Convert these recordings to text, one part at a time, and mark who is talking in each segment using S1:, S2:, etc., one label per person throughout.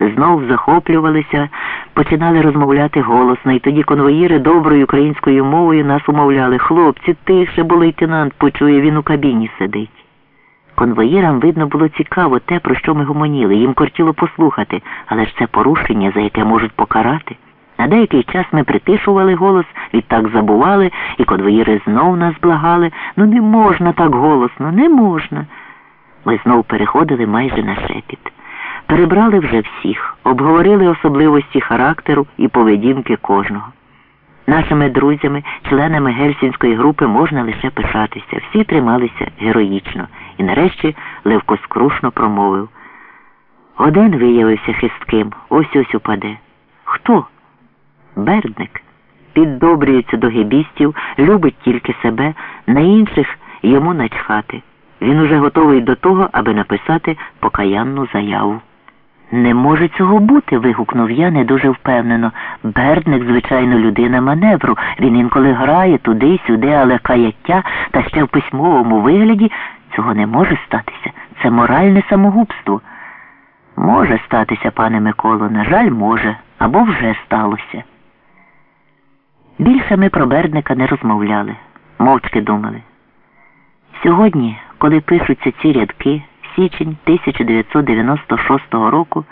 S1: знов захоплювалися, починали розмовляти голосно, і тоді конвоїри доброю українською мовою нас умовляли. Хлопці, тише, бо лейтенант почує, він у кабіні сидить. Конвоїрам, видно, було цікаво те, про що ми гомоніли. Їм кортіло послухати, але ж це порушення, за яке можуть покарати. На деякий час ми притишували голос, відтак забували, і конвоїри знов нас благали. Ну не можна так голосно, не можна. Ми знов переходили майже на шепіт. Перебрали вже всіх, обговорили особливості характеру і поведінки кожного. Нашими друзями, членами гельсінської групи можна лише пишатися. Всі трималися героїчно. І нарешті Левко скрушно промовив. Один виявився хистким, ось ось упаде. Хто? Бердник. Піддобрюється до гебістів, любить тільки себе, на інших йому начхати. Він уже готовий до того, аби написати покаянну заяву. Не може цього бути. вигукнув я не дуже впевнено. Бердник, звичайно, людина маневру. Він інколи грає туди-сюди, але каяття та ще в письмовому вигляді цього не може статися. Це моральне самогубство. Може статися, пане Миколо, на жаль, може, або вже сталося. Більше ми про Бердника не розмовляли, мовчки думали. Сьогодні, коли пишуться ці рядки, січень 1996 року,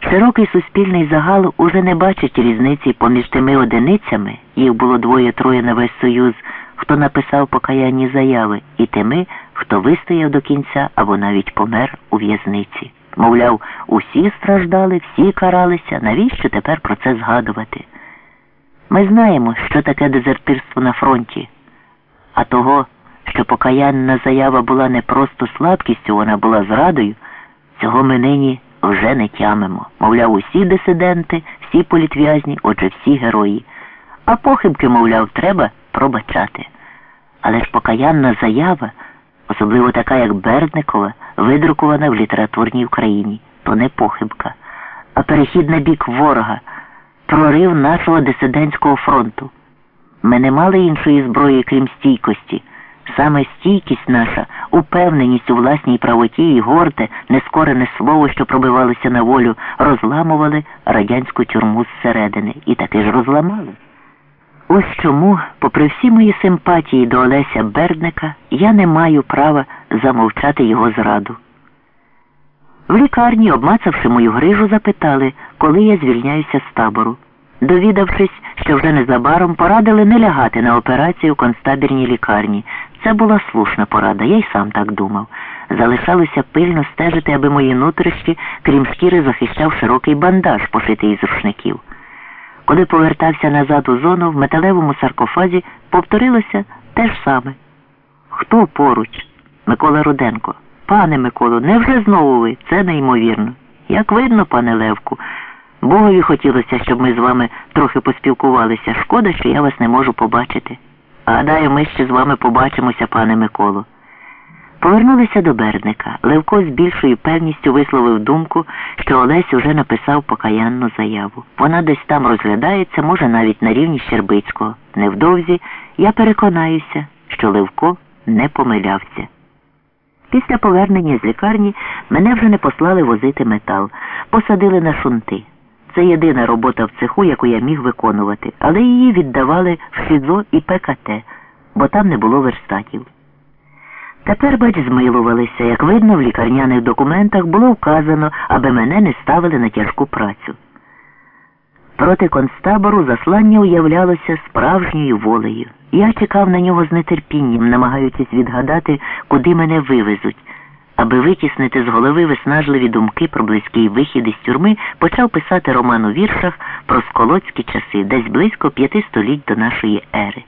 S1: широкий суспільний загал уже не бачить різниці поміж тими одиницями, їх було двоє-троє на весь союз, хто написав покаянні заяви, і тими, хто вистояв до кінця або навіть помер у в'язниці. Мовляв, усі страждали, всі каралися, навіщо тепер про це згадувати? Ми знаємо, що таке дезертирство на фронті, а того, що покаянна заява була не просто слабкістю, вона була зрадою, цього ми нині вже не тямимо. Мовляв, усі дисиденти, всі політв'язні, отже, всі герої. А похибки, мовляв, треба пробачати. Але ж покаянна заява, особливо така, як Бердникова, видрукована в літературній Україні, то не похибка, а перехід на бік ворога прорив нашого дисидентського фронту. Ми не мали іншої зброї, крім стійкості. Саме стійкість наша, упевненість у власній правоті і горде, нескорене слово, що пробивалося на волю, розламували радянську тюрму зсередини. І таки ж розламали. Ось чому, попри всі мої симпатії до Олеся Бердника, я не маю права замовчати його зраду. В лікарні, обмацавши мою грижу, запитали, коли я звільняюся з табору. Довідавшись, що вже незабаром порадили не лягати на операцію в концтабірній лікарні. Це була слушна порада, я й сам так думав. Залишалося пильно стежити, аби мої нутрищі, крім шкіри, захищав широкий бандаж, пошитий із рушників. Коли повертався назад у зону, в металевому саркофазі повторилося те ж саме. Хто поруч? Микола Руденко. Пане Миколо, невже знову ви? Це неймовірно. Як видно, пане Левку, Богові хотілося, щоб ми з вами трохи поспілкувалися. Шкода, що я вас не можу побачити. Гадаю, ми ще з вами побачимося, пане Миколо. Повернулися до Бердника. Левко з більшою певністю висловив думку, що Олесь уже написав покаянну заяву. Вона десь там розглядається, може, навіть на рівні Щербицького. Невдовзі я переконаюся, що Левко не помилявся. Після повернення з лікарні мене вже не послали возити метал, посадили на шунти. Це єдина робота в цеху, яку я міг виконувати, але її віддавали в ШІЗО і ПКТ, бо там не було верстатів. Тепер, бач, змилувалися, як видно, в лікарняних документах було вказано, аби мене не ставили на тяжку працю. Проти концтабору заслання уявлялося справжньою волею. Я чекав на нього з нетерпінням, намагаючись відгадати, куди мене вивезуть. Аби витіснити з голови виснажливі думки про близький вихід із тюрми, почав писати роман у віршах про сколоцькі часи, десь близько п'яти століть до нашої ери.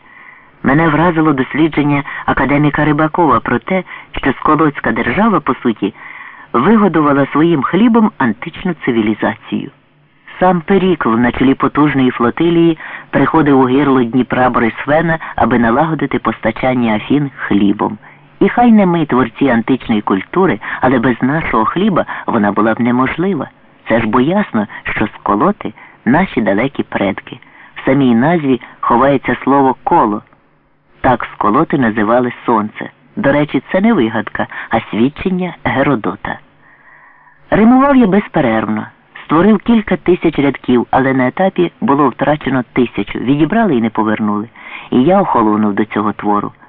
S1: Мене вразило дослідження академіка Рибакова про те, що сколоцька держава, по суті, вигодувала своїм хлібом античну цивілізацію. Сам Перікл на чолі потужної флотилії приходив у гирло Дніпра Борисфена, аби налагодити постачання Афін хлібом. І хай не ми творці античної культури, але без нашого хліба вона була б неможлива. Це ж бо ясно, що сколоти наші далекі предки. В самій назві ховається слово коло. Так сколоти називали сонце. До речі, це не вигадка, а свідчення Геродота. Римував я безперервно. Створив кілька тисяч рядків, але на етапі було втрачено тисячу. Відібрали і не повернули. І я охолонув до цього твору.